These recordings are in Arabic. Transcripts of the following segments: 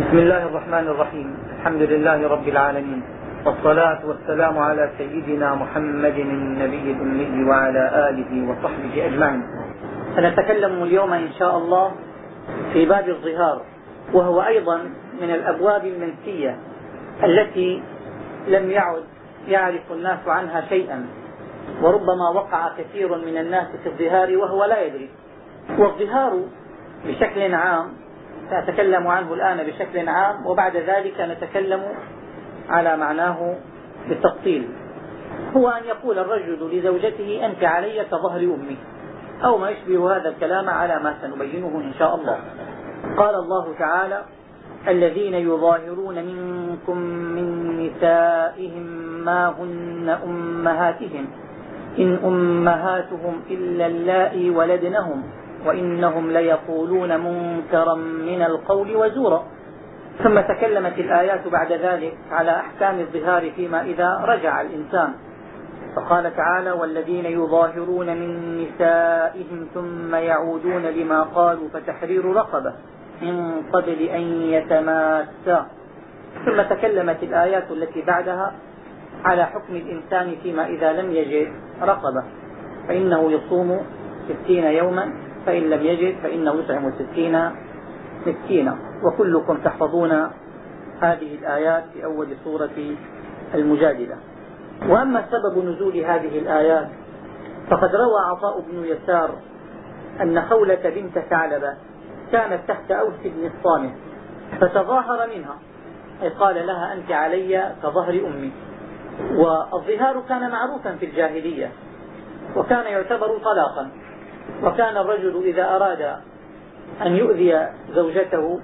بسم الله الرحمن الرحيم. الحمد لله رب العالمين. والصلاة والسلام على سيدنا محمد النبي الأمي وعلى آله وصحبه أجمعين. سنتكلم اليوم إن شاء الله في باب الظهار وهو أيضا من الأبواب المنسية التي لم يعد يعرف الناس عنها شيئا وربما وقع كثير من الناس في الظهار وهو لا يدري. والظهار بشكل عام سأتكلم عنه الآن بشكل عام وبعد ذلك نتكلم على معناه بالتفصيل. هو أن يقول الرجل لزوجته أنت علي كظهر أمي. أو ما يشبه هذا الكلام على ما سنبينه إن شاء الله. قال الله تعالى الذين يظاهرون منكم من نسائهم ما هن أمهاتهم. إن أمهاتهم إلا اللائي ولدنهم. وإنهم ليقولون منكرا من القول وزورا. ثم تكلمت الآيات بعد ذلك على أحكام الظهار فيما إذا رجع الإنسان. فقال تعالى والذين يظاهرون من نسائهم ثم يعودون لما قالوا فتحرير رقبة من قبل أن يتماسا. ثم تكلمت الآيات التي بعدها على حكم الإنسان فيما إذا لم يجد رقبة. فإنه يصوم ستين يوما فإن لم يجد فإنه يطعم ستين مسكينا. وكلكم تحفظون هذه الآيات في أول سورة المجادلة. وأما سبب نزول هذه الآيات فقد روى عطاء بن يسار أن خولة بنت ثعلبة كانت تحت أوس بن الصامت فتظاهر منها. أي قال لها أنت علي كظهر أمي. والظهار كان معروفا في الجاهلية وكان يعتبر طلاقا. وكان الرجل إذا أراد أن يؤذي زوجته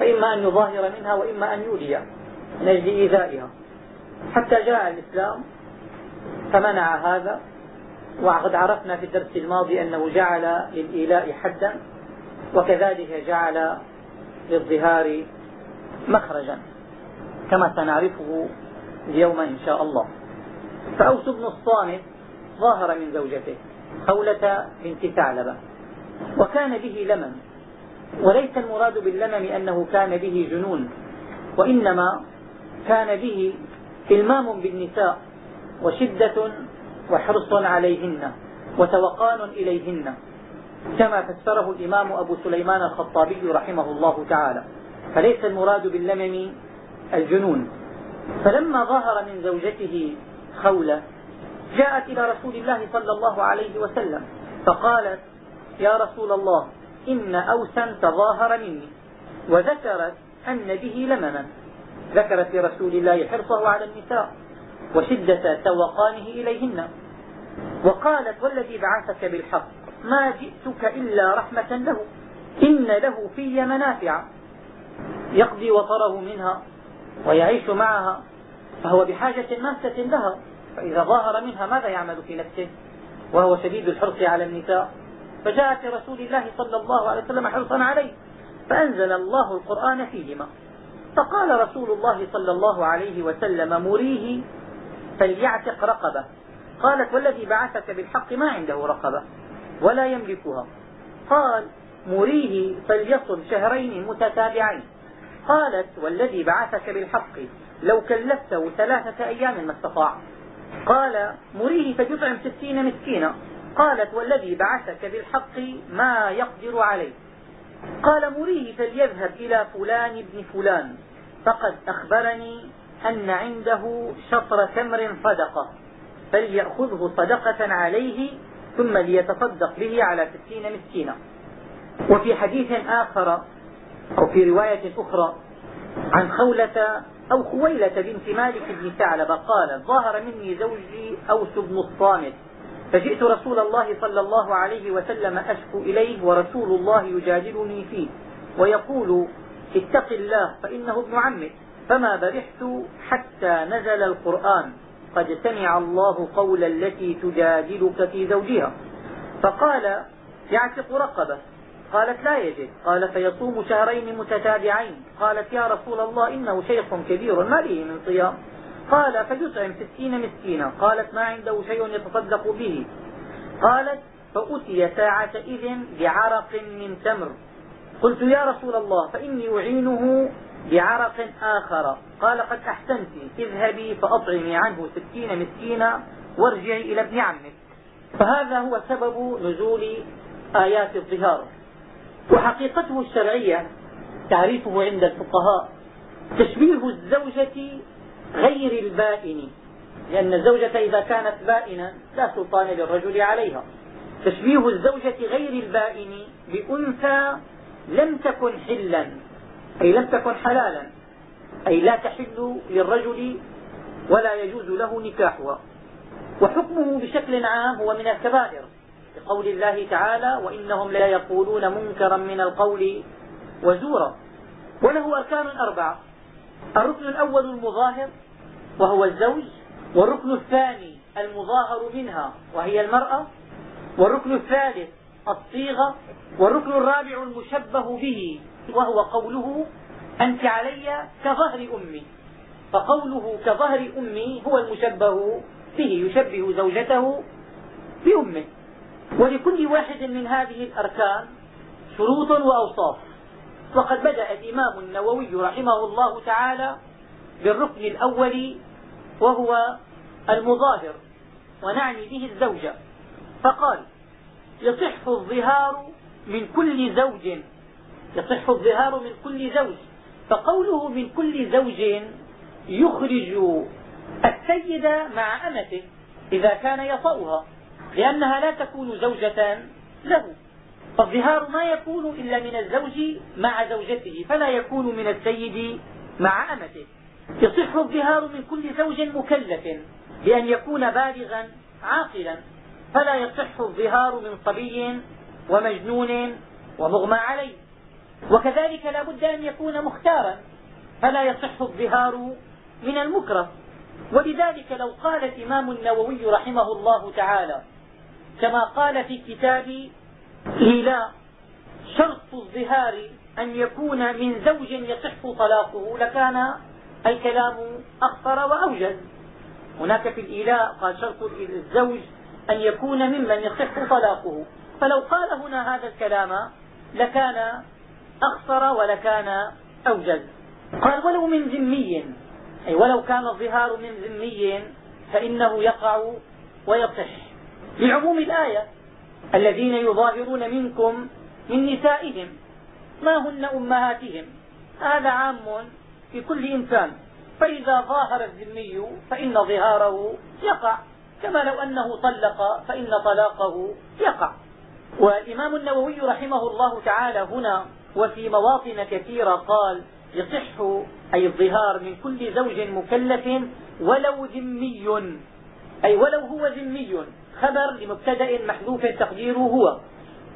فإما أن يظاهر منها وإما أن يولي من أجل إيذائها. حتى جاء الإسلام فمنع هذا وقد عرفنا في الدرس الماضي أنه جعل للإيلاء حدا وكذلك جعل للظهار مخرجا كما سنعرفه اليوم إن شاء الله. فأوس بن الصامت ظاهر من زوجته. خولة بنت ثعلبة. وكان به لمم وليس المراد باللمم أنه كان به جنون. وإنما كان به إلمام بالنساء وشدة وحرص عليهن وتوقان إليهن. كما فسره الإمام أبو سليمان الخطابي رحمه الله تعالى. فليس المراد باللمم الجنون. فلما ظهر من زوجته خولة جاءت إلى رسول الله صلى الله عليه وسلم فقالت يا رسول الله إن أوسا تظاهر مني وذكرت أن به لمما ذكرت لرسول الله حرصه على النساء وشدة توقانه إليهن وقالت والذي بعثك بالحق ما جئتك إلا رحمة له إن له في منافع يقضي وطره منها ويعيش معها فهو بحاجة ماسة لها. فإذا ظاهر منها ماذا يعمل في نفسه؟ وهو شديد الحرص على النساء. فجاءت لرسول الله صلى الله عليه وسلم حرصا عليه فأنزل الله القرآن فيهما. فقال رسول الله صلى الله عليه وسلم مريه فليعتق رقبة. قالت والذي بعثك بالحق ما عنده رقبة ولا يملكها. قال مريه فليصم شهرين متتابعين. قالت والذي بعثك بالحق لو كلفته ثلاثة أيام ما استطاع. قال مريه فليطعم ستين مسكينا. قالت والذي بعثك بالحق ما يقدر عليه قال مريه فليذهب إلى فلان ابن فلان فقد أخبرني أن عنده شطر تمر صدقة فليأخذه صدقة عليه ثم ليتصدق به على ستين مسكينا. وفي حديث آخر أو في رواية أخرى عن خولة أو خويلة بنت مالك بن ثعلبة قالت ظهر مني زوجي أوس بن الصامت فجئت رسول الله صلى الله عليه وسلم أشكو إليه ورسول الله يجادلني فيه ويقول اتق الله فإنه ابن عمك فما برحت حتى نزل القرآن قد سمع الله قول التي تجادلك في زوجها. فقال يعتق رقبة. قالت لا يجد. قال فيصوم شهرين متتابعين. قالت يا رسول الله إنه شيخ كبير ما به من صيام. قال فيطعم ستين مسكينا. قالت ما عنده شيء يتصدق به. قالت فأتي ساعة إذ بعرق من تمر. قلت يا رسول الله فإني أعينه بعرق آخر. قال قد أحسنت اذهبي فأطعمي عنه ستين مسكينا وارجعي إلى ابن عمك. فهذا هو سبب نزول آيات الظهار. وحقيقته الشرعية تعريفه عند الفقهاء تشبيه الزوجة غير البائن لأن الزوجة إذا كانت بائنة لا سلطان للرجل عليها. تشبيه الزوجة غير البائن بأنثى لم تكن حلا أي لم تكن حلالا أي لا تحل للرجل ولا يجوز له نكاحها. وحكمه بشكل عام هو من الكبائر. لقول الله تعالى وإنهم لا يقولون منكرا من القول وزورا. وله أركان أربعة. الركن الأول المظاهر وهو الزوج. والركن الثاني المظاهر منها وهي المرأة. والركن الثالث الصيغة. والركن الرابع المشبه به وهو قوله أنت علي كظهر أمي. فقوله كظهر أمي هو المشبه به يشبه زوجته بأمه. ولكل واحد من هذه الأركان شروط وأوصاف. وقد بدأ الإمام النووي رحمه الله تعالى بالركن الأول وهو المظاهر ونعني به الزوجة. فقال يصح الظهار من كل زوج يصح الظهار من كل زوج. فقوله من كل زوج يخرج السيد مع أمته إذا كان يطأها. لأنها لا تكون زوجة له. فالظهار ما يكون إلا من الزوج مع زوجته فلا يكون من السيد مع أمته. يصح الظهار من كل زوج مكلف بأن يكون بالغا عاقلا. فلا يصح الظهار من صبي ومجنون ومغمى عليه. وكذلك لا بد أن يكون مختارا. فلا يصح الظهار من المكره. ولذلك لو قال الإمام النووي رحمه الله تعالى كما قال في كتاب إيلاء شرط الظهار أن يكون من زوج يصح طلاقه لكان الكلام أخطر وأوجز. هناك في الإيلاء قال شرط الزوج أن يكون ممن يصح طلاقه. فلو قال هنا هذا الكلام لكان أخطر ولكان أوجز. قال ولو من ذمي أي ولو كان الظهار من ذمي فإنه يقع ويصح. لعموم الآية الذين يظاهرون منكم من نسائهم ما هن أمهاتهم؟ هذا عام في كل إنسان. فإذا ظاهر الذمي فإن ظهاره يقع. كما لو أنه طلق فإن طلاقه يقع. والإمام النووي رحمه الله تعالى هنا وفي مواطن كثيرة قال يصح أي الظهار من كل زوج مكلف ولو ذمي. أي ولو هو ذمي. خبر لمبتدأ محذوف تقديره هو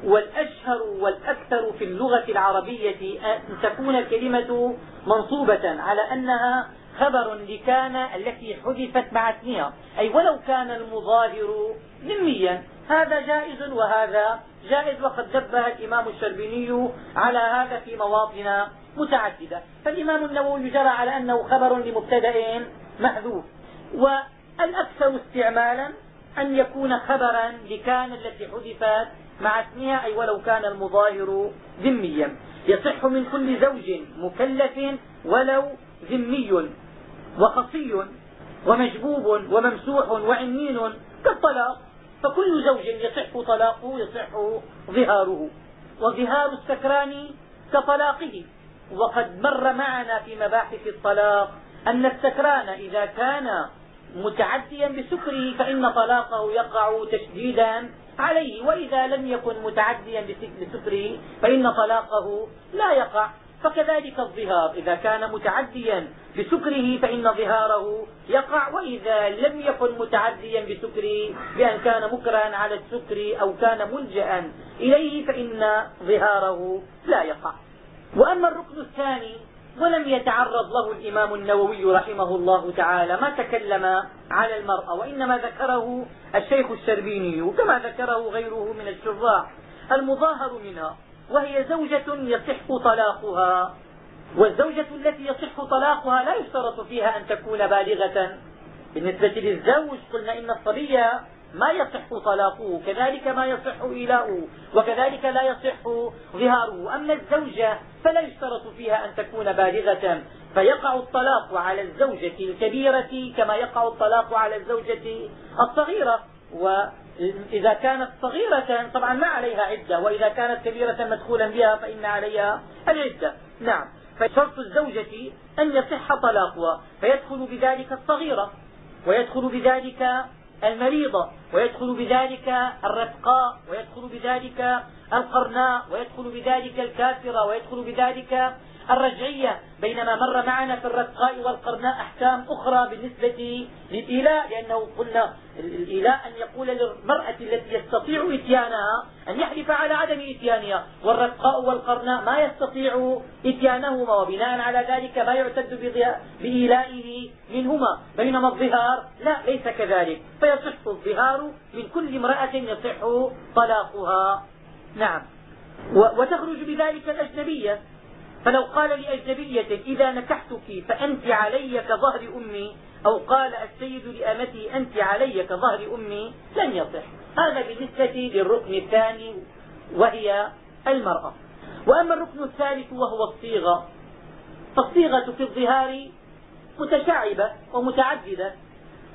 والأشهر والأكثر في اللغة العربية أن تكون الكلمة منصوبة على أنها خبر لكان التي حذفت مع اسمها. أي ولو كان المظاهر ذميا هذا جائز وهذا جائز وقد نبه الإمام الشربيني على هذا في مواطن متعددة. فالإمام النووي جرى على أنه خبر لمبتدأ محذوف. والأكثر استعمالا أن يكون خبرا لكان التي حذفت مع اسمها أي ولو كان المظاهر ذميا. يصح من كل زوج مكلف ولو ذمي وخصي ومجبوب وممسوح وعنين كالطلاق. فكل زوج يصح طلاقه يصح ظهاره. وظهار السكران كطلاقه. وقد مر معنا في مباحث الطلاق أن السكران إذا كان متعديا بسكره فإن طلاقه يقع تشديدا عليه. وإذا لم يكن متعديا بسكره فإن طلاقه لا يقع. فكذلك الظهار إذا كان متعديا بسكره فإن ظهاره يقع. وإذا لم يكن متعديا بسكره بأن كان مكرها على السكر أو كان ملجا إليه فإن ظهاره لا يقع. وأما الركن الثاني ولم يتعرض له الإمام النووي رحمه الله تعالى. ما تكلم على المرأة وإنما ذكره الشيخ الشربيني كما ذكره غيره من الشراح. المظاهر منها وهي زوجة يصح طلاقها والزوجة التي يصح طلاقها لا يشترط فيها أن تكون بالغة. بالنسبة للزوج قلنا إن الصبي ما يصح طلاقه كذلك ما يصح إيلاؤه وكذلك لا يصح ظهاره. أما الزوجة فلا يشترط فيها أن تكون بالغة فيقع الطلاق على الزوجة الكبيرة كما يقع الطلاق على الزوجة الصغيرة. وإذا كانت صغيرة طبعا ما عليها عدة وإذا كانت كبيرة مدخولا بها فإن عليها العدة. نعم. فشرط الزوجة أن يصح طلاقها فيدخل بذلك الصغيرة ويدخل بذلك المريضة ويدخل بذلك الرفقاء ويدخل بذلك القرناء ويدخل بذلك الكافرة ويدخل بذلك الرجعية بينما مر معنا في الرفقاء والقرناء أحكام أخرى بالنسبة للإيلاء لأنه قلنا الإيلاء أن يقول للمرأة التي يستطيع إتيانها أن يحلف على عدم إتيانها والرفقاء والقرناء ما يستطيع إتيانهما وبناء على ذلك ما يعتد بإيلائه منهما. بينما الظهار لا ليس كذلك. فيصح الظهار من كل امرأة يصح طلاقها. نعم. وتخرج بذلك الأجنبية. فلو قال لأجنبية إذا نكحتك فأنت علي كظهر أمي أو قال السيد لأمته أنت علي كظهر أمي لن يصح. هذا بالنسبة للركن الثاني وهي المرأة. وأما الركن الثالث وهو الصيغة. فالصيغة في الظهار متشعبة ومتعددة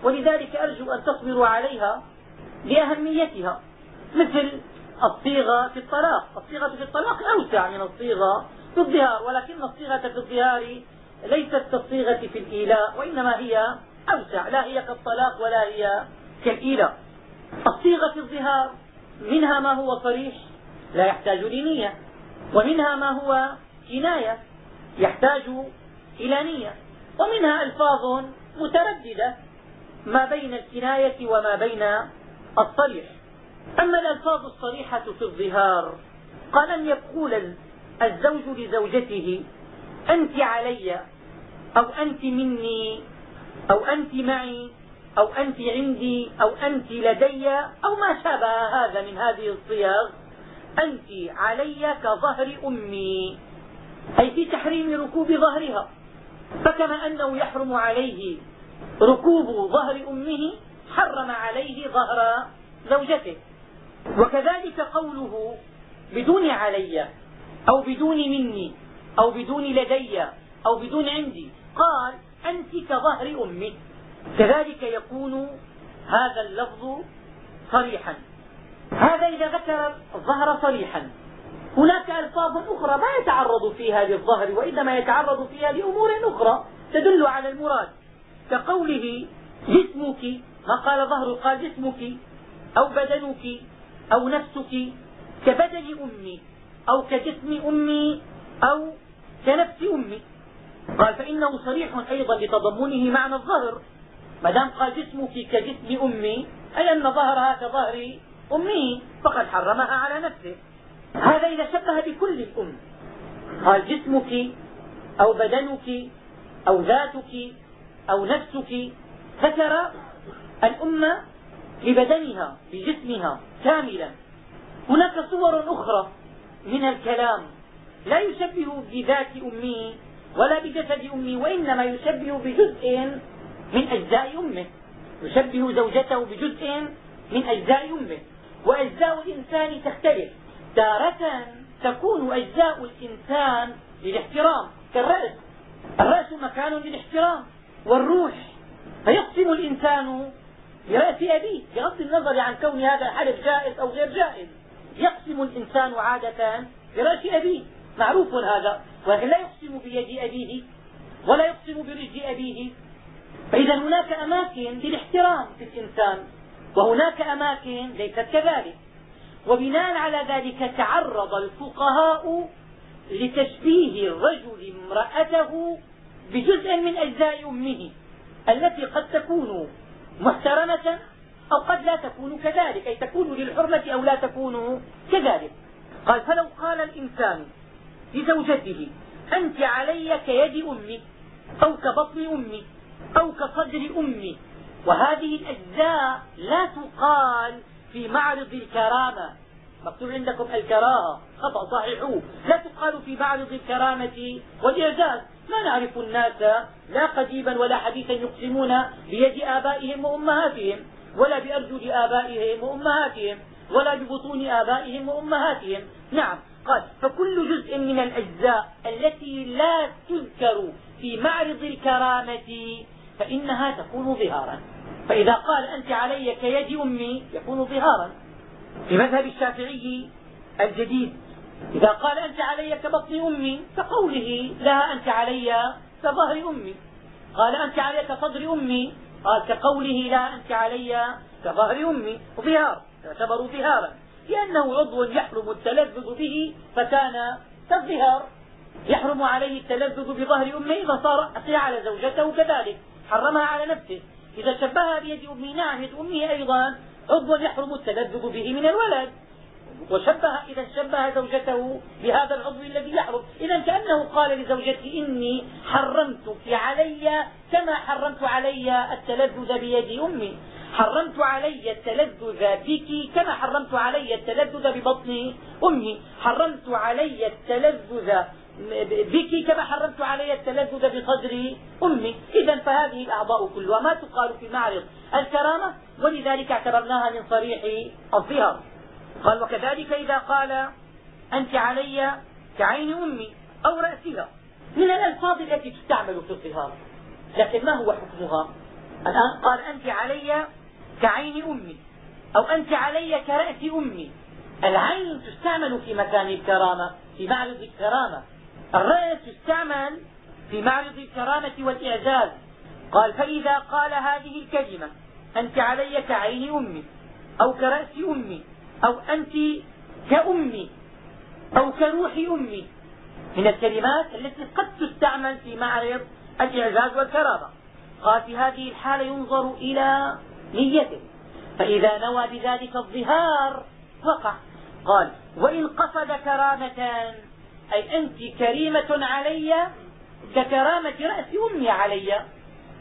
ولذلك أرجو أن تصبروا عليها لأهميتها مثل الصيغة في الطلاق. الصيغة في الطلاق أوسع من الصيغة في الظهار ولكن الصيغة في الظهار ليست كالصيغة في الإيلاء وإنما هي أوسع لا هي كالطلاق ولا هي كالإيلاء. الصيغة في الظهار منها ما هو صريح لا يحتاج لنية ومنها ما هو كناية يحتاج إلى نية ومنها ألفاظ مترددة ما بين الكناية وما بين الصريح. أما الألفاظ الصريحة في الظهار قال أن يقول الزوج لزوجته أنت علي أو أنت مني أو أنت معي أو أنت عندي أو أنت لدي أو ما شابه هذا من هذه الصيغ أنت علي كظهر أمي. أي في تحريم ركوب ظهرها. فكما أنه يحرم عليه ركوب ظهر أمه حرم عليه ظهر زوجته. وكذلك قوله بدون علي. أو بدون مني أو بدون لدي أو بدون عندي. قال أنت كظهر أمي كذلك يكون هذا اللفظ صريحا. هذا إذا ذكر الظهر صريحا. هناك ألفاظ أخرى ما يتعرض فيها للظهر وإنما يتعرض فيها لأمور أخرى تدل على المراد. كقوله جسمك ما قال ظهر قال جسمك أو بدنك أو نفسك كبدن أمي أو كجسم أمي أو كنفس أمي. قال فإنه صريح أيضا لتضمنه معنى الظهر. ما دام قال جسمك كجسم أمي أي أن ظهرها كظهر أمه فقد حرمها على نفسه. هذا إذا شبه بكل الأم. قال جسمك أو بدنك أو ذاتك أو نفسك ذكر الأم ببدنها بجسمها كاملا. هناك صور أخرى من الكلام. لا يشبه بذات أمه ولا بجسد أمه وإنما يشبه بجزء من أجزاء أمه. يشبه زوجته بجزء من أجزاء أمه. وأجزاء الإنسان تختلف. تارة تكون أجزاء الإنسان للاحترام. كالرأس. الرأس مكان للاحترام. والروح. فيقسم الإنسان برأس أبيه بغض النظر عن كون هذا الحلف جائز أو غير جائز. يقسم الإنسان عادة برأس أبيه. معروف هذا. ولكن لا يقسم بيد أبيه ولا يقسم برجل أبيه. فإذا هناك أماكن للاحترام في الإنسان وهناك أماكن ليست كذلك. وبناء على ذلك تعرض الفقهاء لتشبيه الرجل امرأته بجزء من أجزاء أمه التي قد تكون محترمة أو قد لا تكون كذلك أي تكون للحرمة أو لا تكون كذلك. قال فلو قال الإنسان لزوجته أنت علي كيد أمي أو كبطن أمي أو كصدر أمي وهذه الأجزاء لا تقال في معرض الكرامة. مكتوب عندكم الكراهة خطأ صحيحوه. لا تقال في معرض الكرامة والإعجاز. ما نعرف الناس لا قديما ولا حديثا يقسمون بيد آبائهم وأمهاتهم. ولا بأرجل آبائهم وأمهاتهم ولا ببطون آبائهم وأمهاتهم. نعم قال فكل جزء من الأجزاء التي لا تذكر في معرض الكرامة فإنها تكون ظهارا. فإذا قال أنت علي كيد أمي يكون ظهارا. في مذهب الشافعي الجديد إذا قال أنت علي كبطن أمي كقوله لها أنت علي كظهر أمي. قال أنت علي كصدر أمي قال كقوله لا أنت علي كظهر أمي ظهار يعتبر ظهارا لأنه عضو يحرم التلذذ به فكان كالظهار يحرم عليه التلذذ بظهر أمه فصار على زوجته كذلك حرمها على نفسه. إذا شبهها بيد أمه نعم يد أمه أيضا عضو يحرم التلذذ به من الولد. وشبه إذا شبه زوجته بهذا العضو الذي يحرم. إذا كأنه قال لزوجته إني حرمتك علي كما حرمت علي التلذذ بيد أمي. حرمت علي التلذذ بك كما حرمت علي التلذذ ببطن أمي. حرمت علي التلذذ بك كما حرمت علي التلذذ بصدر أمي. إذا فهذه الأعضاء كلها ما تقال في معرض الكرامة ولذلك اعتبرناها من صريح الظهر قال وكذلك إذا قال أنت علي كعين أمي أو رأسها. من الألفاظ التي تستعمل في الظهار. لكن ما هو حكمها؟ الآن قال أنت علي كعين أمي أو أنت علي كرأس أمي. العين تستعمل في مكان الكرامة في معرض الكرامة. الرأس يستعمل في معرض الكرامة والإعجاز قال فإذا قال هذه الكلمة أنت علي كعين أمي أو كرأس أمي أو أنت كأمي أو كروح أمي. من الكلمات التي قد تستعمل في معرض الإعجاز والكرامة. قال في هذه الحالة ينظر إلى نيته. فإذا نوى بذلك الظهار وقع. قال وإن قصد كرامة أي أنت كريمة علي ككرامة رأس أمي علي.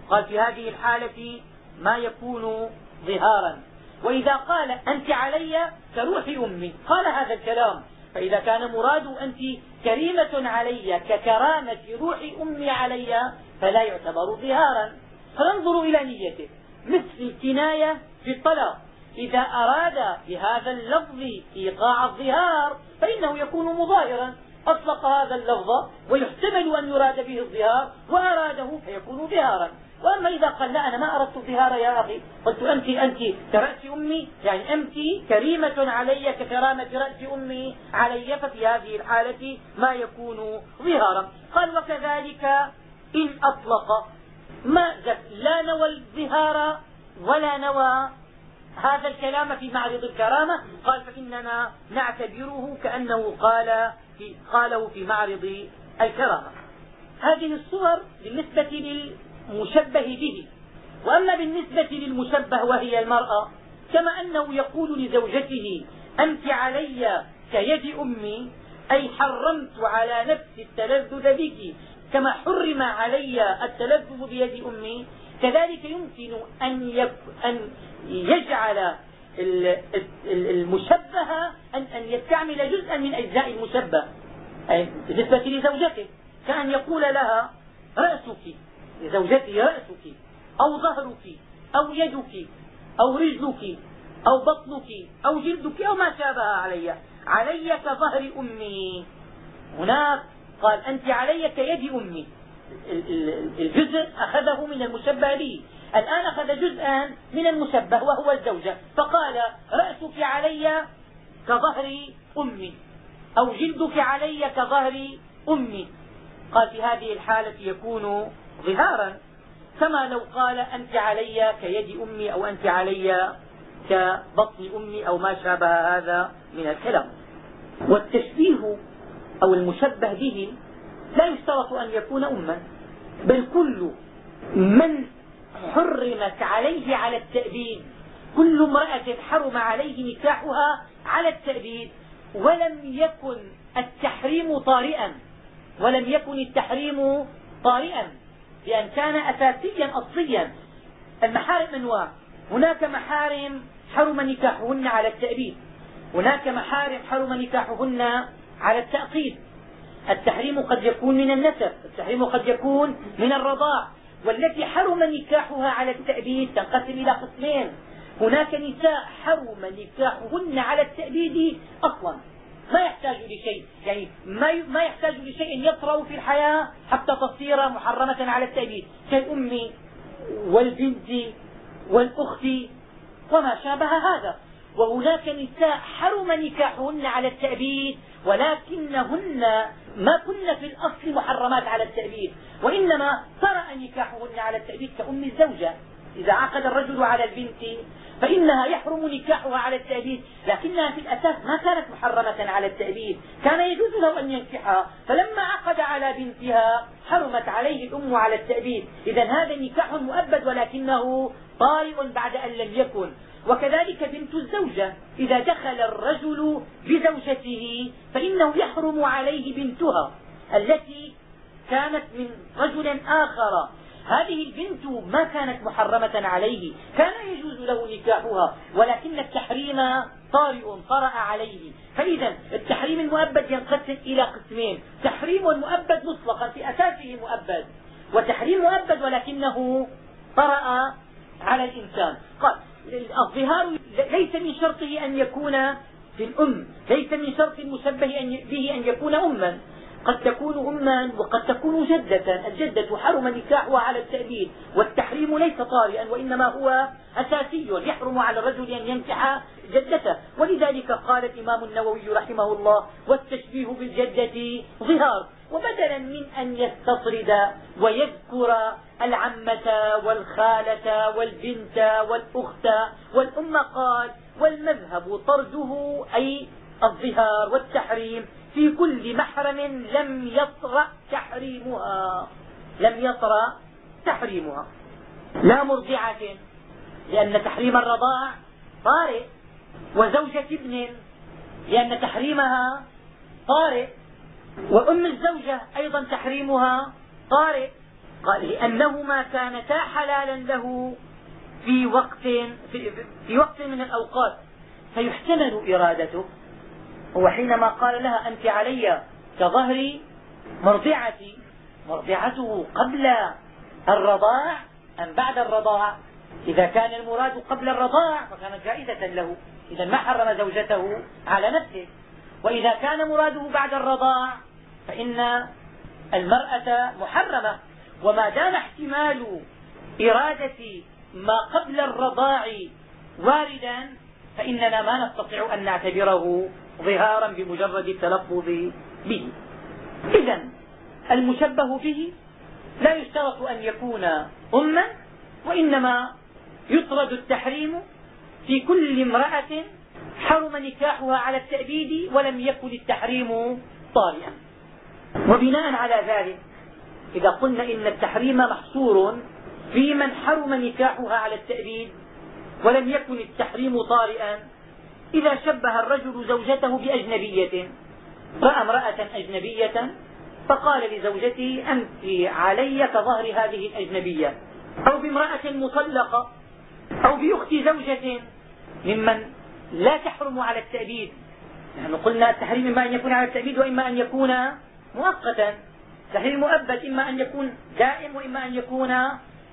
قال في هذه الحالة ما يكون ظهارا. وإذا قال أنت علي كروح أمي. قال هذا الكلام. فإذا كان مراد أنت كريمة علي ككرامة روح أمي علي فلا يعتبر ظهارا. فننظر إلى نيته. مثل الكناية في الطلاق. إذا أراد بهذا اللفظ إيقاع الظهار فإنه يكون مظاهرا. أطلق هذا اللفظ ويحتمل أن يراد به الظهار وأراده فيكون ظهارا. وأما إذا قال لا أنا ما أردت الظهار يا أخي. قلت أنت أنت كرأس أمي يعني أنت كريمة علي ككرامة رأس أمي علي. ففي هذه الحالة ما يكون ظهارا. قال وكذلك إن أطلق ما لا نوى الظهار ولا نوى هذا الكلام في معرض الكرامة. قال فإننا نعتبره كأنه قال في قاله في معرض الكرامة. هذه الصور بالنسبة للمشبه به. وأما بالنسبة للمشبه وهي المرأة كما أنه يقول لزوجته أنت علي كيد أمي أي حرمت على نفسي التلذذ بك كما حرم علي التلذذ بيد أمي. كذلك يمكن أن, أن يجعل المشبه أن, أن يستعمل جزءا من أجزاء المشبه. أي بالنسبة لزوجته كأن يقول لها رأسك. لزوجته رأسك أو ظهرك أو يدك أو رجلك أو بطنك أو جلدك أو ما شابه علي. علي كظهر أمي. هناك قال أنت علي كيد أمي. الجزء أخذه من المشبه به الآن أخذ جزءا من المشبه وهو الزوجة. فقال رأسك علي كظهر أمي أو جلدك علي كظهر أمي. قال في هذه الحالة يكون ظهارا كما لو قال أنت علي كيد أمي أو أنت علي كبطن أمي أو ما شابه هذا من الكلام. والتشبيه أو المشبه به لا يشترط أن يكون أما بل كل من حرمت عليه على التأبيد كل امرأة حرم عليه نكاحها على التأبيد ولم يكن التحريم طارئا ولم يكن التحريم طارئا. بأن كان أساسيا أصليا المحارم انواع هناك محارم حرم نكاحهن على التأبيد. هناك محارم حرم نكاحهن على التأقيد. التحريم قد يكون من النسب التحريم قد يكون من الرضاع. والتي حرم نكاحها على التأبيد تنقسم إلى قسمين. هناك نساء حرم نكاحهن على التأبيد أصلا ما يحتاج لشيء يعني ما ما يحتاج لشيء يطرأ في الحياة حتى تصير محرمة على التأبيد. كالأم والبنت والأخت وما شابه هذا. وهناك نساء حرم نكاحهن على التأبيد ولكنهن ما كن في الأصل محرمات على التأبيد. وإنما طرأ نكاحهن على التأبيد كأم الزوجة. إذا عقد الرجل على البنت فإنها يحرم نكاحها على التأبيد لكنها في الأساس ما كانت محرمة على التأبيد. كان يجوز له أن ينكحها. فلما عقد على بنتها حرمت عليه الأم على التأبيد. إذا هذا نكاح مؤبد ولكنه طارئ بعد أن لم يكن. وكذلك بنت الزوجة. إذا دخل الرجل بزوجته فإنه يحرم عليه بنتها التي كانت من رجل آخر. هذه البنت ما كانت محرمة عليه. كان يجوز له نكاحها ولكن التحريم طارئ طرأ عليه. فإذا التحريم المؤبد ينقسم إلى قسمين. تحريم مؤبد مطلقا في أساسه مؤبد. وتحريم مؤبد ولكنه طرأ على الإنسان. قال الظهار ليس من شرطه أن يكون في الأم. ليس من شرط المشبه به أن يكون أما. قد تكون أما وقد تكون جدة. الجدة حرم نكاحها على التأبيد والتحريم ليس طارئا وإنما هو أساسي. يحرم على الرجل أن ينكح جدته. ولذلك قال الإمام النووي رحمه الله والتشبيه بالجدة ظهار. وبدلا من أن يستطرد ويذكر العمة والخالة والبنت والأخت والأم قال والمذهب طرده أي الظهار والتحريم في كل محرم لم يطرأ تحريمها. لم يطرأ تحريمها. لا مرضعة لأن تحريم الرضاع طارئ. وزوجة ابن لأن تحريمها طارئ. وأم الزوجة أيضا تحريمها طارئ. قال لأنهما كانتا حلالا له في وقت في, في وقت من الأوقات. فيحتمل إرادته. هو حينما قال لها أنت علي كظهر مرضعتي. مرضعته قبل الرضاع أم بعد الرضاع؟ إذا كان المراد قبل الرضاع فكانت جائزة له. إذا ما حرم زوجته على نفسه. وإذا كان مراده بعد الرضاع فإن المرأة محرمة. وما دام احتمال إرادة ما قبل الرضاع واردا فإننا ما نستطيع أن نعتبره ظهارا بمجرد التلفظ به. إذا المشبه به لا يشترط أن يكون أما وإنما يطرد التحريم في كل امرأة حرم نكاحها على التأبيد ولم يكن التحريم طارئا. وبناء على ذلك إذا قلنا إن التحريم محصور في من حرم نكاحها على التأبيد ولم يكن التحريم طارئا إذا شبه الرجل زوجته بأجنبية رأى امرأة أجنبية فقال لزوجته أنت علي كظهر هذه الأجنبية. أو بامرأة مطلقة أو بأخت زوجة ممن لا تحرم على التأبيد. نحن قلنا التحريم إما أن يكون على التأبيد وإما أن يكون مؤقتا. تحريم مؤبد إما أن يكون دائم وإما أن يكون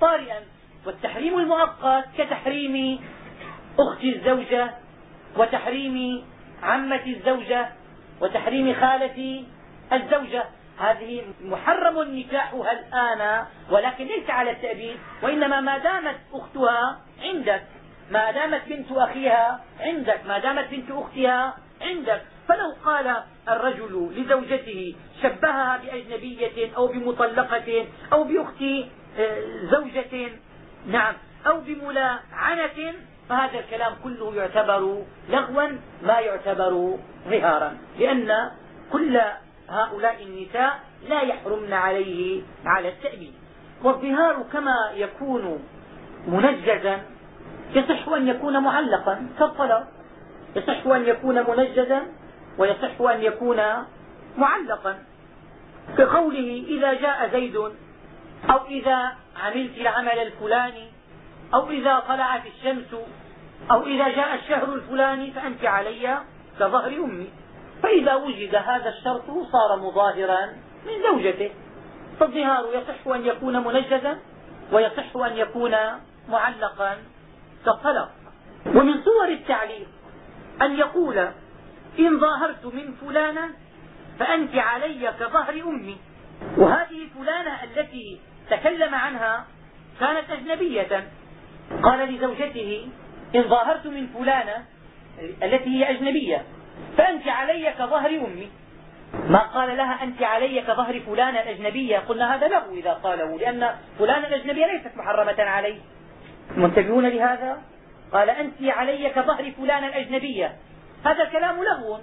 طارئا. والتحريم المؤقت كتحريم أخت الزوجة وتحريم عمة الزوجة وتحريم خالة الزوجة. هذه محرم نكاحها الآن ولكن ليس على التأبيد وإنما ما دامت أختها عندك ما دامت بنت أخيها عندك ما دامت بنت أختها عندك. فلو قال الرجل لزوجته شبهها بأجنبية أو بمطلقة أو بأخت آه، زوجة نعم أو بملاعنة فهذا الكلام كله يعتبر لغوا ما يعتبر ظهارا لأن كل هؤلاء النساء لا يحرمن عليه على التأبيد والظهار كما يكون منجزا يصح أن يكون معلقا كالطلاق يصح أن يكون منجزا ويصح أن يكون معلقا. كقوله إذا جاء زيد أو إذا عملت العمل الفلاني أو إذا طلعت الشمس أو إذا جاء الشهر الفلاني فأنت علي كظهر أمي. فإذا وجد هذا الشرط صار مظاهرا من زوجته. فالظهار يصح أن يكون منجزا ويصح أن يكون معلقا كالطلاق. ومن صور التعليق أن يقول إن ظاهرت من فلانة فأنت علي كظهر أمي. وهذه فلانة التي تكلم عنها كانت أجنبية. قال لزوجته إن ظاهرت من فلانة التي هي أجنبية فأنت علي كظهر أمي. ما قال لها أنت علي كظهر فلانة الأجنبية قلنا هذا له إذا قاله لأن فلانة الأجنبية ليست محرمة عليه. منتبهون لهذا؟ قال أنت علي كظهر فلانة الأجنبية هذا كلام لغو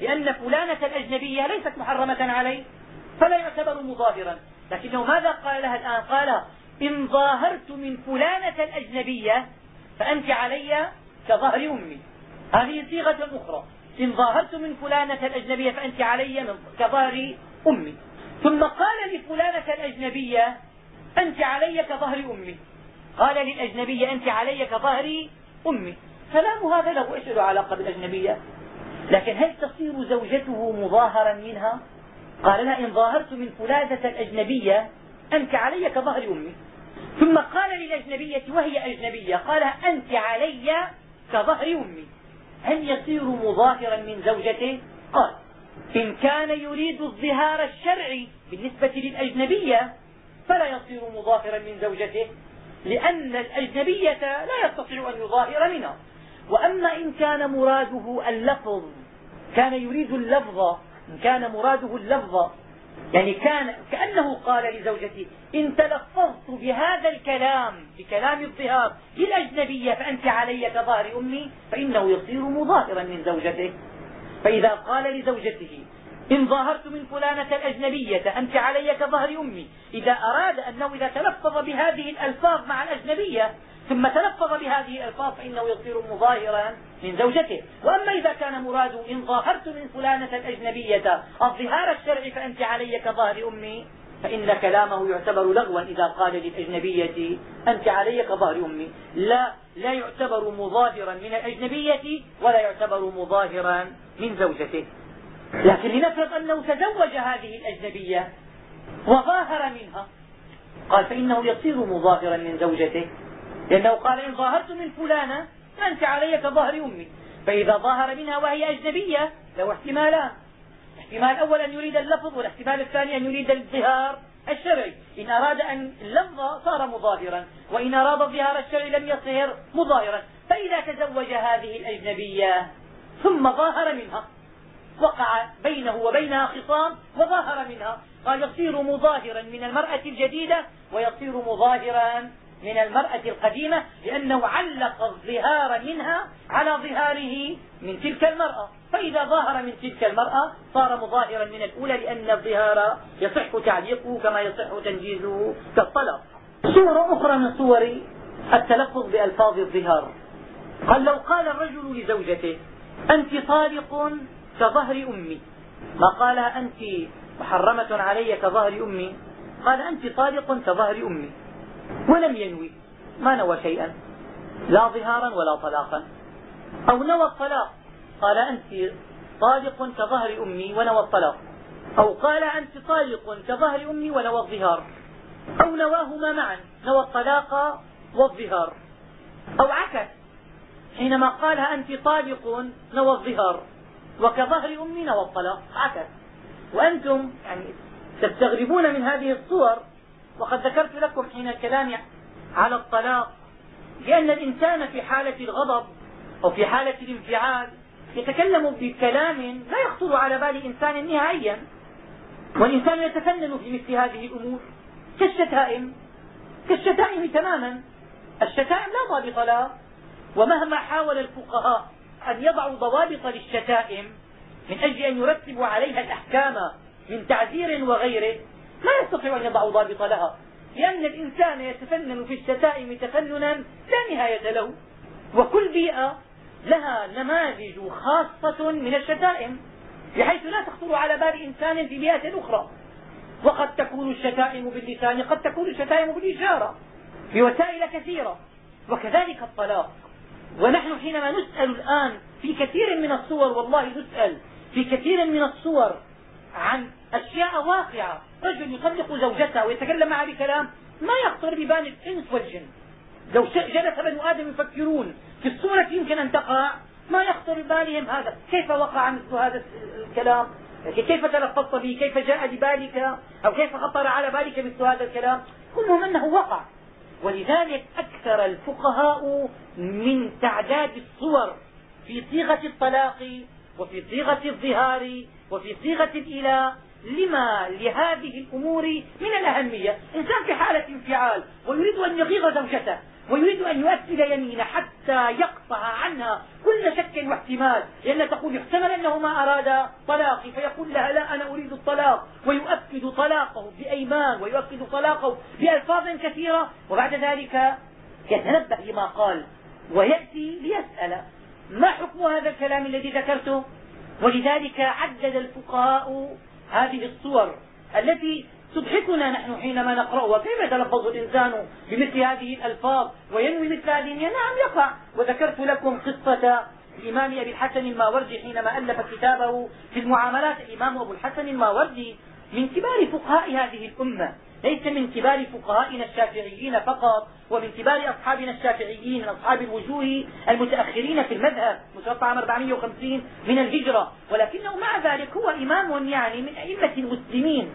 لأن فلانة الأجنبية ليست محرمة عليه فلا يعتبر مظاهرا. لكنه ماذا قال لها الآن؟ قال إن ظاهرت من فلانة الأجنبية فأنت علي كظهر أمي. هذه صيغة أخرى. إن ظاهرت من فلانة الأجنبية فأنت علي من كظهر أمي. ثم قال لفلانة الأجنبية أنت علي كظهر أمي. قال للأجنبية أنت علي كظهر أمي. كلام هذا له إيش له علاقة بالأجنبية. لكن هل تصير زوجته مظاهرا منها؟ قال لها إن ظاهرت من فلانة الأجنبية أنت علي كظهر أمي. ثم قال للأجنبية وهي أجنبية قال أنت علي كظهر أمي. هل يصير مظاهرا من زوجته؟ قال إن كان يريد الظهار الشرعي بالنسبة للأجنبية فلا يصير مظاهرا من زوجته لأن الأجنبية لا يستطيع أن يظاهر منها. وأما إن كان مراده اللفظ كان يريد اللفظ إن كان مراده اللفظ يعني كان كأنه قال لزوجته إن تلفظت بهذا الكلام بكلام الظهار للأجنبية فأنت علي كظهر أمي فإنه يصير مظاهرا من زوجته. فإذا قال لزوجته إن ظاهرت من فلانة الأجنبية أنت علي كظهر أمي. إذا أراد أنه إذا تلفظ بهذه الألفاظ مع الأجنبية ثم تلفظ بهذه الألفاظ فإنه يصير مظاهرا من زوجته. وأما إذا كان مراده إن ظاهرت من فلانة الأجنبية الظهار الشرعي فأنت علي كظهر أمي. فإن كلامه يعتبر لغوا إذا قال للأجنبية أنت علي كظهر أمي. لا لا يعتبر مظاهرا من الأجنبية ولا يعتبر مظاهرا من زوجته. لكن لنفرض أنه تزوج هذه الأجنبية وظاهر منها قال فإنه يصير مظاهرا من زوجته. لأنه قال إن ظاهرت من فلانة فأنت علي كظهر أمي. فإذا ظاهر منها وهي أجنبية له احتمالان. الاحتمال الأول أن يريد اللفظ والاحتمال الثاني أن يريد الظهار الشرعي. إن أراد أن اللفظ صار مظاهرا وإن أراد الظهار الشرعي لم يصهر مظاهرا. فإذا تزوج هذه الأجنبية ثم ظاهر منها. وقع بينه وبينها خصام وظاهر منها. قال يصير مظاهرا من المرأة الجديدة ويصير مظاهرا من المرأة القديمة لأنه علق الظهار منها على ظهاره من تلك المرأة. فإذا ظاهر من تلك المرأة صار مظاهرا من الأولى لأن الظهار يصح تعليقه كما يصح تنجيزه كالطلق صورة أخرى من صور التلفظ بألفاظ الظهار. قال لو قال الرجل لزوجته أنت طالق كظهر أمي. ما قالها أنت محرمة علي كظهر أمي. قال أنت طالق كظهر أمي. ولم ينوي ما نوى شيئا لا ظهارا ولا طلاقا. أو نوى الطلاق قال أنت طالق كظهر أمي ونوى الطلاق. أو قال أنت طالق كظهر أمي ونوى الظهار. أو نواهما معا نوى الطلاق والظهار. أو عكس حينما قالها أنت طالق نوى الظهار وكظهر أمي نوى الطلاق. عكس. وأنتم يعني تستغربون من هذه الصور وقد ذكرت لكم حين الكلام على الطلاق لأن الإنسان في حالة الغضب أو في حالة الانفعال يتكلم بكلام لا يخطر على بال إنسان نهائيا والإنسان يتفنن في مثل هذه الأمور كالشتائم. كالشتائم تماما. الشتائم لا ضابط لها ومهما حاول الفقهاء أن يضعوا ضوابط للشتائم من أجل أن يرتبوا عليها الأحكام من تعزير وغيره ما يستطيع أن يضعوا ضابط لها. لأن الإنسان يتفنن في الشتائم تفننا لا نهاية له. وكل بيئة لها نماذج خاصة من الشتائم بحيث لا تخطر على بال إنسان في بيئة أخرى. وقد تكون الشتائم باللسان قد تكون الشتائم بالإشارة بوسائل كثيرة وكذلك الطلاق. ونحن حينما نسأل الآن في كثير من الصور والله نسأل في كثير من الصور عن أشياء واقعة. رجل يطلق زوجته ويتكلم معها بكلام ما يخطر ببال الإنس والجن. لو جلس بنو آدم يفكرون في الصورة يمكن أن تقع ما يخطر ببالهم هذا. كيف وقع مثل هذا الكلام؟ كيف تلفظت به؟ كيف جاء لبالك؟ أو كيف خطر على بالك مثل هذا الكلام؟ كلهم أنه وقع. ولذلك أكثر الفقهاء من تعداد الصور في صيغة الطلاق وفي صيغة الظهار وفي صيغة الإله لما لهذه الأمور من الأهمية. إنسان في حالة انفعال ويريد أن يغيظ زوجته ويريد أن يؤكد يمينه حتى يقطع عنها كل شك واحتمال. لأنها تقول يحتمل أنه ما أراد طلاقي فيقول لها لا أنا أريد الطلاق. ويؤكد طلاقه بأيمان ويؤكد طلاقه بألفاظ كثيرة. وبعد ذلك يتنبه لما قال ويأتي ليسأل ما حكم هذا الكلام الذي ذكرته؟ ولذلك عدد الفقهاء هذه الصور التي تضحكنا نحن حينما نقرأها كيف يتلفظ الإنسان بمثل هذه الألفاظ وينوي مثل هذه؟ نعم يقع. وذكرت لكم قصة الإمام أبي الحسن الماوردي حينما ألف كتابه في المعاملات. الإمام أبو الحسن الماوردي من كبار فقهاء هذه الأمة. ليس من كبار فقهائنا الشافعيين فقط ومن كبار أصحابنا الشافعيين من أصحاب الوجوه المتأخرين في المذهب متوفى عام 450 من الهجرة. ولكنه مع ذلك هو إمام يعني من أئمة المسلمين.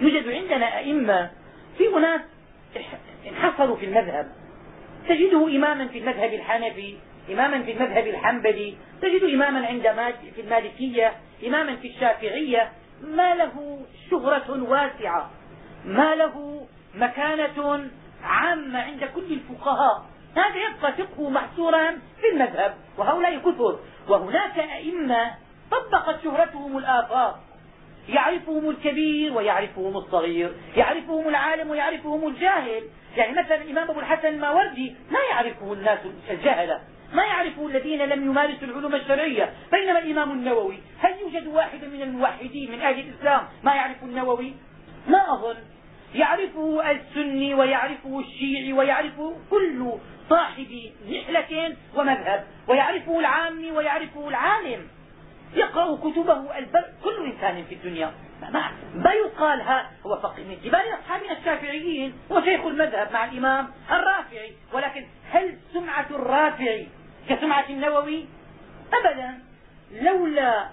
يوجد عندنا أئمة في أناس انحصروا في المذهب. تجده إماما في المذهب الحنفي إماما في المذهب الحنبلي تجد إماما عند في المالكية إماما في الشافعية. ما له شهرة واسعة. ما له مكانة عامة عند كل الفقهاء. هذا يبقى فقهه محصورا في المذهب وهؤلاء كثر وهناك أئمة طبقت شهرتهم الآفاق. يعرفهم الكبير ويعرفهم الصغير يعرفهم العالم ويعرفهم الجاهل. يعني مثلا الإمام أبو الحسن الماوردي ما يعرفه الناس الجهلة ما يعرفه الذين لم يمارسوا العلوم الشرعية. بينما الإمام النووي هل يوجد واحد من الموحدين من أهل الإسلام ما يعرف النووي؟ ما أظن. يعرفه السني ويعرفه الشيعي ويعرفه كل صاحب نحلة ومذهب. ويعرفه العامي ويعرفه العالم. يقرأ كتبه البر كل إنسان في الدنيا. ما, ما يقال ها هو فقيه. من كبار أصحابنا الشافعيين. وشيخ المذهب مع الإمام الرافعي. ولكن هل سمعة الرافعي كسمعة النووي؟ أبدا. لولا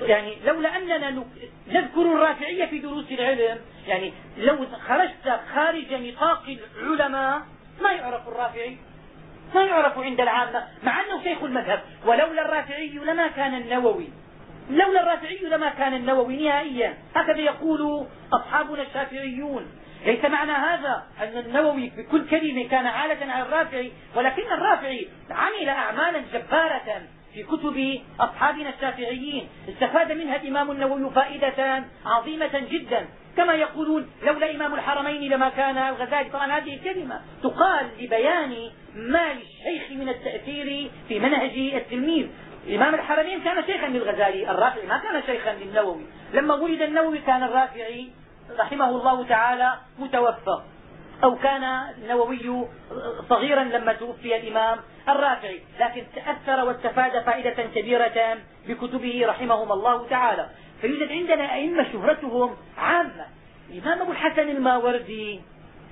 يعني لولا أننا نذكر الرافعية في دروس العلم يعني لو خرجت خارج نطاق العلماء ما يعرف الرافعي ما يعرف عند العامة مع أنه شيخ المذهب. ولولا الرافعي لما كان النووي. لولا الرافعي لما كان النووي نهائيا. هكذا يقول أصحابنا الشافعيون. ليس معنى هذا أن النووي بكل كلمة كان عالة على الرافعي ولكن الرافعي عمل أعمالا جبارة. في كتب أصحابنا الشافعيين. استفاد منها الإمام النووي فائدة عظيمة جدا. كما يقولون لولا إمام الحرمين لما كان الغزالي. طبعا هذه الكلمة تقال لبيان ما للشيخ من التأثير في منهج التلميذ. إمام الحرمين كان شيخا للغزالي الرافعي ما كان شيخا للنووي. لما ولد النووي كان الرافعي رحمه الله تعالى متوفى. أو كان النووي صغيرا لما توفي الإمام الرافعي لكن تأثر واستفاد فائدة كبيرة بكتبه رحمهم الله تعالى. فيوجد عندنا أئمة شهرتهم عامة. الإمام أبو الحسن الماوردي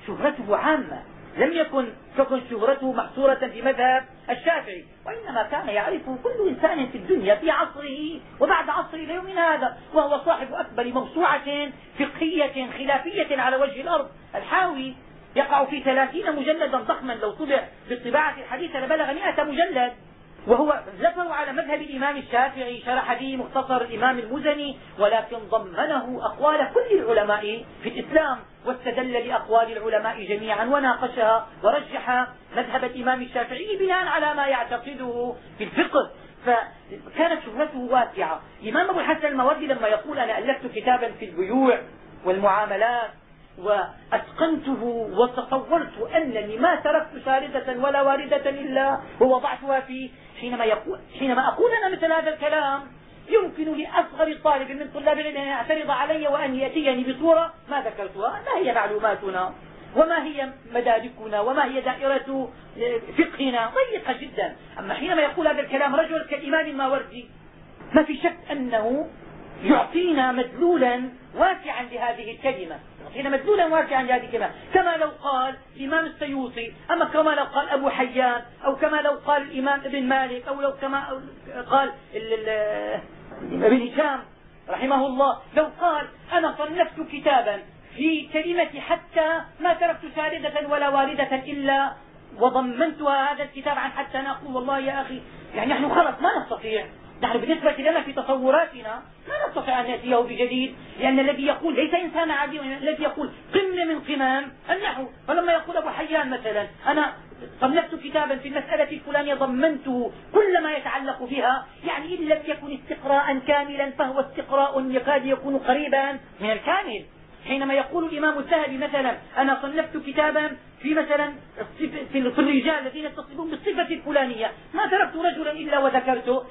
شهرته عامة. لم يكن تكن شهرته محصورة في مذهب الشافعي. وإنما كان يعرفه كل إنسان في الدنيا في عصره وبعد عصره إلى يومنا هذا وهو صاحب أكبر موسوعة فقهية خلافية على وجه الأرض. الحاوي يقع في ثلاثين مجلدا ضخما. لو طبع بالطباعة الحديثة لبلغ مئة مجلد. وهو ذكر على مذهب الإمام الشافعي شرح به مختصر الإمام المزني ولكن ضمنه أقوال كل العلماء في الإسلام واستدل بأقوال العلماء جميعا وناقشها ورجح مذهب الإمام الشافعي بناء على ما يعتقده في الفقه. فكانت شهرته واسعة. الإمام أبو الحسن الموردي لما يقول أنا ألفت كتابا في البيوع والمعاملات وأتقنته وتصورت أنني ما تركت شاردة ولا واردة إلا ووضعتها في حينما, يقول حينما أقول أنا مثل هذا الكلام يمكن لأصغر طالب من طلاب العلم أن يعترض علي وأن يأتيني بصورة ما ذكرتها. ما هي معلوماتنا؟ وما هي مداركنا؟ وما هي دائرة فقهنا؟ ضيقة جدا. أما حينما يقول هذا الكلام رجل كالإمام الماوردي ما في شك أنه يعطينا مدلولا واسعا لهذه الكلمة. يعطينا مدلولا واسعا لهذه الكلمة كما لو قال الإمام السيوطي أما كما لو قال أبو حيان أو كما لو قال الإمام ابن مالك أو لو كما قال ابن هشام رحمه الله لو قال أنا صنفت كتابا في كلمة حتى ما تركت شاردة ولا واردة إلا وضمنتها هذا الكتاب عن حتى نقول والله يا أخي يعني نحن خلص ما نستطيع. نحن بالنسبة لنا في تصوراتنا لا نستطيع أن نأتيه بجديد لأن الذي يقول ليس إنسان عادي الذي يقول قمة من قمام النحو فلما يقول أبو حيان مثلا أنا صنفت كتابا في المسألة الفلانية ضمنته كل ما يتعلق بها يعني إن لم يكن استقراء كاملا فهو استقراء يكاد يكون قريبا من الكامل. حينما يقول الإمام الذهبي مثلا أنا صنفت كتابا في مثلا في الرجال الذين يتصفون بالصفة الفلانية ما تركت رجلا إلا وذكرته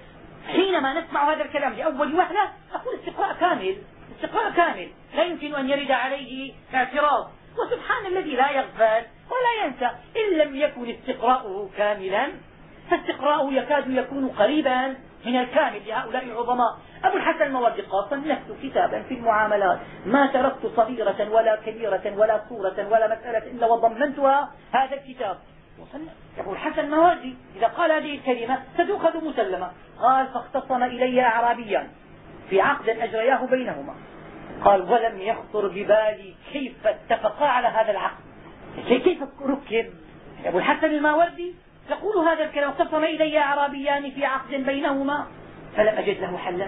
حينما نسمع هذا الكلام لأول وهلة أقول استقراء كامل استقراء كامل. لا يمكن أن يرد عليه اعتراض. وسبحان الذي لا يغفل ولا ينسى. إن لم يكن استقراؤه كاملا فاستقراؤه يكاد يكون قريبا من الكامل لهؤلاء العظماء. أبو الحسن الموردي قال صنفت كتابا في المعاملات. ما تركت صغيرة ولا كبيرة ولا صورة ولا مسألة إلا وضمنتها. هذا الكتاب يقول الحسن الموردي إذا قال هذه الكلمة ستؤخذ مسلمة. قال فاختصم إلي أعرابيا في عقد أجرياه بينهما. قال ولم يخطر ببالي كيف اتفقا على هذا العقد. كيف ركب؟ ابو الحسن الماوردي يقول هذا الكلام اختصم إلي أعرابيان في عقد بينهما فلم أجد له حلا.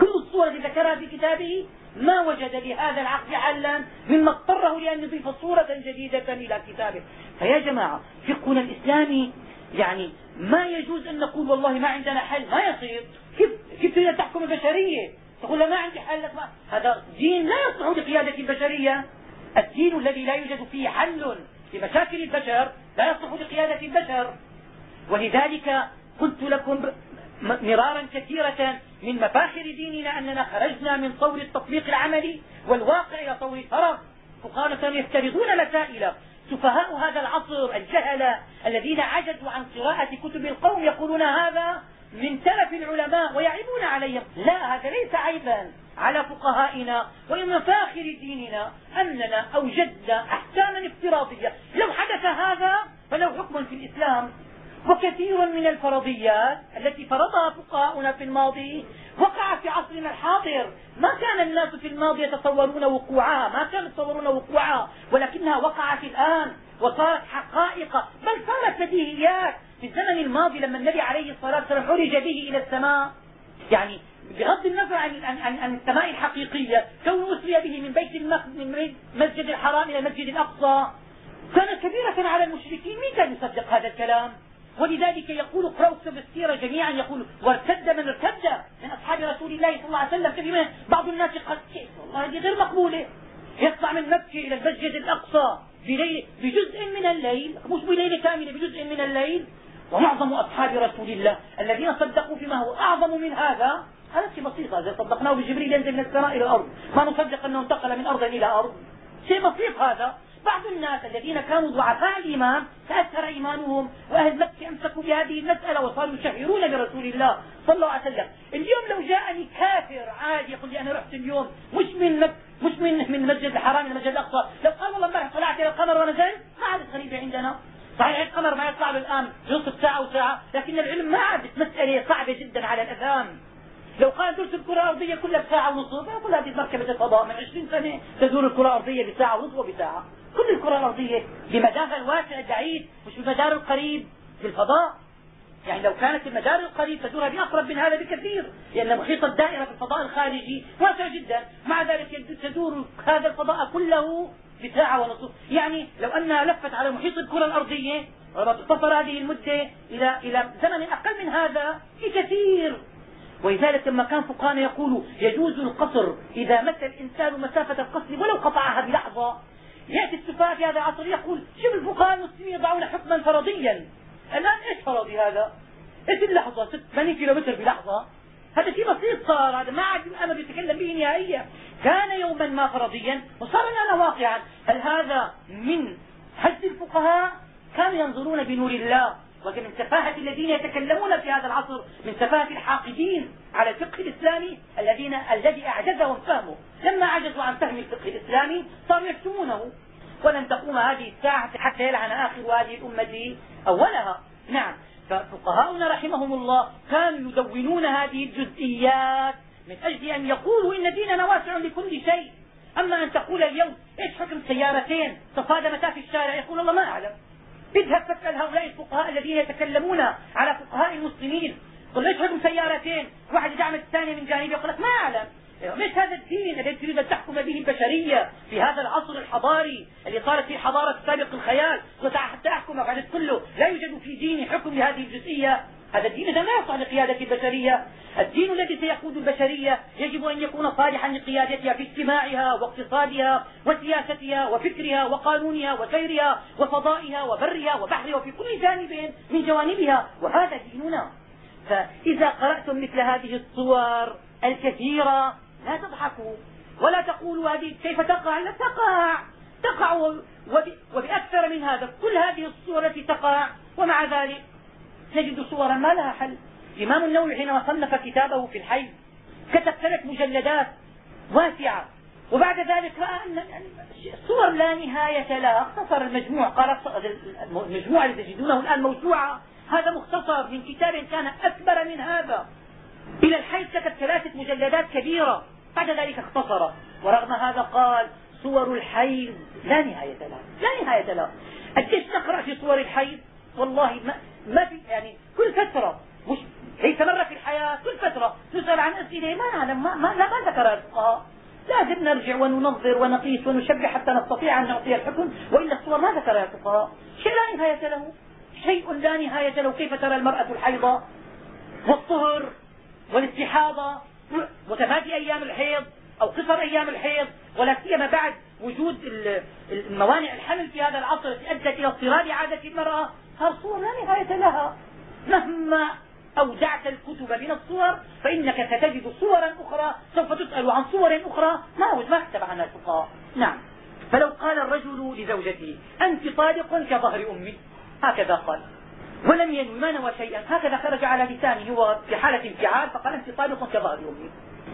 كل الصور التي ذكرها في كتابه ما وجد لهذا العقد حلا مما اضطره لأن يضيف صورة جديدة إلى كتابه. فيا جماعة فقهنا الإسلامي يعني ما يجوز أن نقول والله ما عندنا حل ما يصير. كيف كيف تحكم البشرية؟ تقول ما عندي حل. ما هذا دين لا يصلح لقيادة البشرية. الدين الذي لا يوجد فيه حل لمشاكل البشر لا يصلح لقيادة البشر. ولذلك قلت لكم مرارا كثيرة من مفاخر ديننا أننا خرجنا من طور التطبيق العملي والواقع إلى طور الفرض. كانوا يفترضون مسائل سفهاء هذا العصر الجهلة الذين عجزوا عن قراءة كتب القوم يقولون هذا من تلف العلماء ويعيبون عليهم. لا هذا ليس عيبا على فقهائنا ومن مفاخر ديننا أننا أوجدنا أحكاما افتراضية. لو حدث هذا فله حكم في الإسلام. وكثير من الفرضيات التي فرضها فقهاؤنا في الماضي وقع في عصرنا الحاضر. ما كان الناس في الماضي يتصورون وقوعها ما كانوا يتصورون وقوعها ولكنها وقعت الآن وصارت حقائق. بل صارت بديهيات. في الزمن الماضي لما النبي عليه الصلاة والسلام عرج به إلى السماء يعني بغض النظر عن, عن, عن, عن السماء الحقيقية كون أسري به من بيت من مسجد الحرام إلى المسجد الأقصى كانت كبيرة على المشركين. مين كان يصدق هذا الكلام؟ ولذلك يقول اقرأوا كتب السيرة جميعا يقول وارتد من ارتد من أصحاب رسول الله صلى الله عليه وسلم كثير بعض الناس كيف؟ والله هذه غير مقبولة. يطلع من مكة إلى المسجد الأقصى بجزء من الليل مش بليلة كاملة بجزء من الليل. ومعظم أصحاب رسول الله الذين صدقوا فيما هو أعظم من هذا هذا شيء بسيط هذا صدقناه بجبريل ينزل من السماء إلى الأرض. ما نصدق أنه انتقل من أرض إلى أرض. شيء بسيط هذا. بعض الناس الذين كانوا ضعفاء الإيمان تأثر إيمانهم وأهل مكة أمسكوا بهذه المسألة وصاروا يشهرون برسول الله صلى الله عليه وسلم. اليوم لو جاءني كافر عادي يقول لي أنا رحت اليوم مش من مك مش من من المسجد الحرام إلى المسجد الأقصى. لو قال والله امبارح طلعت إلى القمر ونزلت ما عادت غريبه عندنا. صحيح القمر ما يطلع له الان نصف ساعة وساعه لكن العلم ما عادت مسألة صعبة جدا على الأذهان. لو قال درس الكرة الأرضية كلها بساعة ونصف يقول هذه مركبة الفضاء من 20 سنة تدور الكرة الأرضية بساعة ونصف وبساعة. كل الكرة الأرضية بمدارها الواسع البعيد مش بمدار القريب في الفضاء. يعني لو كانت المدار القريب تدور بأقرب من هذا بكثير لأن محيط الدائرة في الفضاء الخارجي واسع جدا. مع ذلك تدور هذا الفضاء كله بساعة ونصف. يعني لو أنها لفت على محيط الكرة الأرضية تختصر هذه المدة إلى إلى زمن أقل من هذا في كثير ولذلك لما كان فقهانا يقولوا يجوز القصر إذا مس الإنسان مسافة القصر ولو قطعها بلحظة يأتي السفهاء في هذا العصر يقول شوف الفقهاء المسلمين يضعون حكما فرضيا. الآن إيش فرضي هذا؟ إيش اللحظة؟ 8 كيلو متر بلحظة. هذا شيء بسيط صار هذا ما عاد الامر يتكلم به نهائيا. كان يوما ما فرضيا وصار الان واقعا. هل هذا من حج الفقهاء؟ كانوا ينظرون بنور الله ومن سفاهة الذين يتكلمون في هذا العصر من سفاهة الحاقدين على الفقه الإسلامي الذين الذي أعجزهم فهمه. لما عجزوا عن فهم الفقه الإسلامي صاروا يكتمونه ولن تقوم هذه الساعة حتى يلعن آخر هذه الأمة أولها. نعم. ففقهاؤنا رحمهم الله كانوا يدونون هذه الجزئيات من أجل أن يقولوا إن ديننا واسع لكل شيء. أما أن تقول اليوم إيش حكم سيارتين تصادمتا في الشارع؟ يقول الله ما أعلم. اذهب فاسأل هؤلاء الفقهاء الذين يتكلمون على فقهاء المسلمين. قل إيش حكم سيارتين؟ واحد يدعم الثاني من جانبه يقول لك ما أعلم. ليش هذا الدين الذي تريد ان تحكم به البشرية في هذا العصر الحضاري اللي صارت فيه حضارة سابق الخيال حتى احكم بعد كله. لا يوجد في ديني حكم لهذه الجزئية. هذا الدين لا يصلح لقيادة البشرية. الدين الذي سيقود البشرية يجب أن يكون صالحا لقيادتها في اجتماعها واقتصادها وسياستها وفكرها وقانونها وسيرها وفضائها وبرها وبحرها وفي كل جانب من جوانبها. وهذا ديننا. فإذا قرأتم مثل هذه الصور الكثيرة لا تضحكوا ولا تقولوا هذه كيف تقع؟ لا تقع. تقع وبأكثر من هذا كل هذه الصور التي تقع. ومع ذلك نجد صورا ما لها حل. الإمام النووي حينما صنف كتابه في الحي كتب ثلاث مجلدات واسعة. وبعد ذلك رأى أن الصور لا نهاية لها. اختصر المجموع قال المجموع الذي تجدونه الآن موسوعة. هذا مختصر من كتاب كان أكبر من هذا. إلى الحي كتب ثلاثة مجلدات كبيرة. بعد ذلك اختصر. ورغم هذا قال صور الحيض لا نهاية لها لا نهاية لها قديش نقرأ في صور الحيض؟ والله ما, ما في يعني كل فترة مش ليس مرة في الحياة كل فترة نسأل عن أسئلة ما نعلم ما, ما, ذكرها الفقهاء لازم نرجع وننظر ونقيس ونشبه حتى نستطيع أن نعطي الحكم. وإلا الصور ما ذكرها الفقهاء شيء لا نهاية له. شيء لا نهاية له. كيف ترى المرأة الحيضة؟ والطهر والإستحاضة متفادي أيام الحيض أو قصر أيام الحيض ولا سيما بعد وجود الموانع الحمل في هذا العصر التي أدت إلى اضطراب عادة المرأة. هذه صور لا نهاية لها. مهما أودعت الكتب من الصور فإنك ستجد صورا أخرى سوف تسأل عن صور أخرى. ما ما كتب عنها الفقهاء؟ نعم. فلو قال الرجل لزوجته أنت طالق كظهر أمي؟ هكذا قال. ولم ينوي ما نوى شيئا. هكذا خرج على لسانه هو في حالة انفعال فقال انت طالق كظهر امي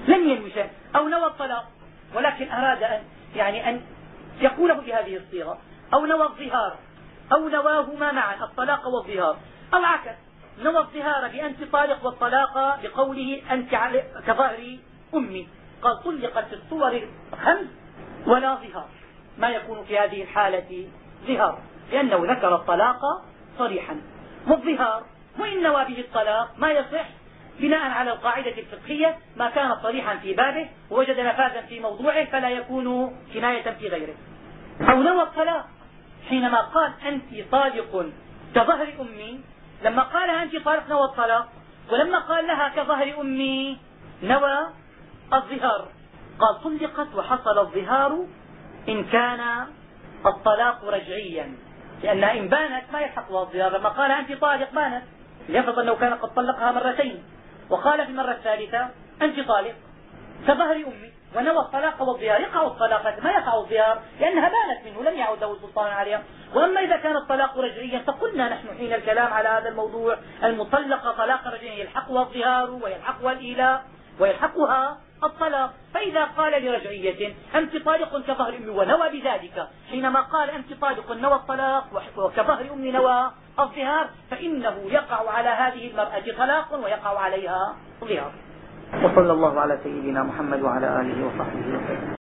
لم ينوي شيئا أو نوى الطلاق ولكن أراد أن يعني أن يقوله بهذه الصيغة أو نوى الظهار أو نواهما معا الطلاق والظهار. أو عكس نوى الظهار بانت طالق والطلاق بقوله أنت كظهر أمي. قال طلقت في الصور الخمس ولا ظهار. ما يكون في هذه الحالة ظهار؟ لأنه ذكر الطلاق صريحا. والظهار وإن نوى به الطلاق ما يصح. بناء على القاعدة الفقهية ما كان صريحا في بابه ووجد نفاذا في موضوعه فلا يكون كناية في غيره. أو نوى الطلاق. حينما قال أنت طالق كظهر أمي لما قال أنت طالق نوى الطلاق ولما قال لها كظهر أمي نوى الظهار. قال طلقت وحصل الظهار إن كان الطلاق رجعيا. لأنها إن بانت ما يلحقها الظهار لما قال أنت طالق بانت. ليفرض أنه كان قد طلقها مرتين. وقال في المرة الثالثة أنت طالق. كظهر أمي ونوى الطلاق والظهار يقع الطلاق ما يقع الظهار لأنها بانت منه لم يعد له سلطان عليها. وأما إذا كان الطلاق رجعيا فقلنا نحن حين الكلام على هذا الموضوع المطلقة طلاق رجعيا يلحقها الظهار ويلحقها الإيلاء ويلحقها الطلاق. فإذا قال لرجعية أنت طالق كظهر أمي ونوى بذلك. حينما قال أنت طالق نوى الطلاق وكظهر أمي نوى الظهار فإنه يقع على هذه المرأة طلاق ويقع عليها ظهار. وصلى الله على سيدنا محمد وعلى آله وصحبه وسلم.